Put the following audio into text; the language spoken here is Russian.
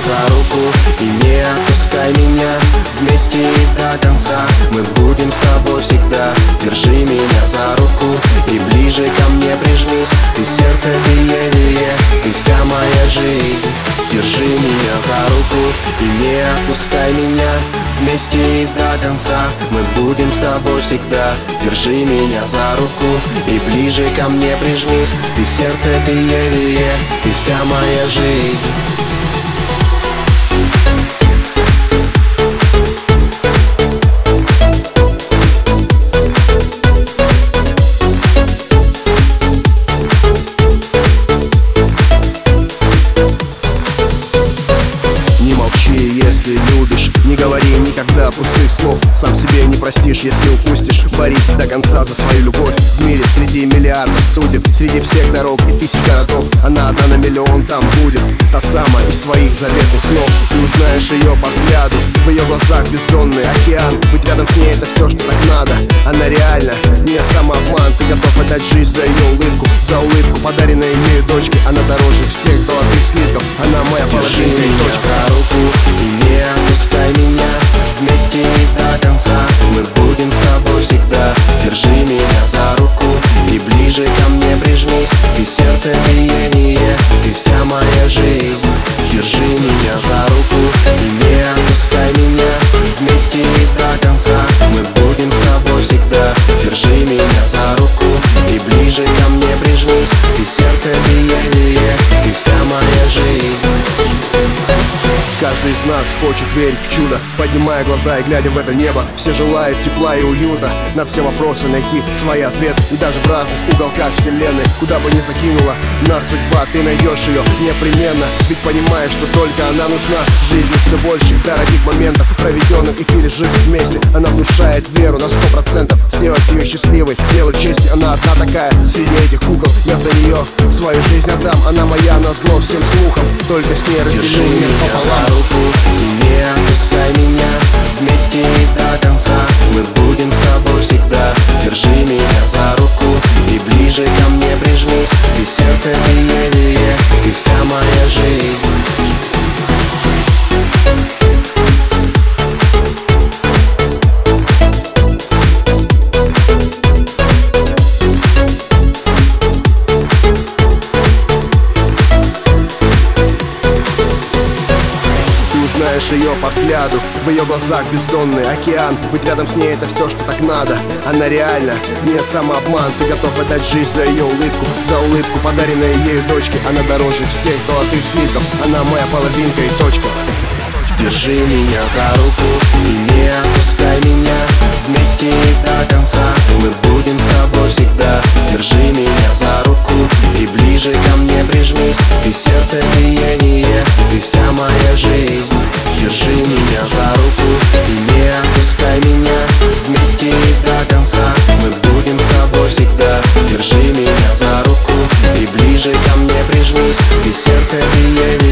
за руку и не отпускай меня Вместе до конца. Мы будем с тобой всегда. Держи меня за руку и ближе ко мне прижмись. Ты сердце биение, ты вся моя жизнь. Держи меня за руку и не отпускай меня Вместе до конца. Мы будем с тобой всегда. Держи меня за руку и ближе ко мне прижмись. Ты сердце биение, ты вся моя жизнь говори никогда пустых слов. Сам себе не простишь, если упустишь. Борись до конца за свою любовь. В мире среди миллиардов судеб Среди всех дорог и тысяч городов. Она одна на миллион там будет Та самая из твоих заветных снов. Ты узнаешь ее по взгляду В ее глазах бездонный океан. Быть рядом с ней это все, что так надо. Она реально не самообман. Ты готов отдать жизнь за ее улыбку За улыбку, подаренной ею дочке. Она дороже нас хочет верить в чудо Поднимая глаза и глядя в это небо. Все желают тепла и уюта На все вопросы найти свой ответ И даже в разных уголках вселенной Куда бы ни закинула нас судьба Ты найдешь ее непременно. Ведь понимаешь, что только она нужна. Жизни все больше дорогих моментов Проведенных и пережитых вместе. Она внушает веру на сто процентов. Сделать ее счастливой, делать честь Она одна такая. Среди этих кукол Я за нее свою жизнь отдам. Она моя на зло всем слухам. Только с ней разделю ко мне прижмись сердце биение, ты вся моя жизнь узнаешь ее по взгляду. В ее глазах бездонный океан. Быть рядом с ней это все, что так надо. Она реально не самообман. Ты готов отдать жизнь за ее улыбку За улыбку, подаренной ею дочке. Она дороже всех золотых слитков Она моя половинка и точка. Держи меня за руку и не отпускай меня Вместе до конца. Мы будем с тобой всегда. Держи меня за руку и ближе ко мне прижмись. И сердце биение, Держи меня за руку и не отпускай меня. Вместе до конца мы будем с тобой всегда. Держи меня за руку и ближе ко мне прижмись. И сердце ты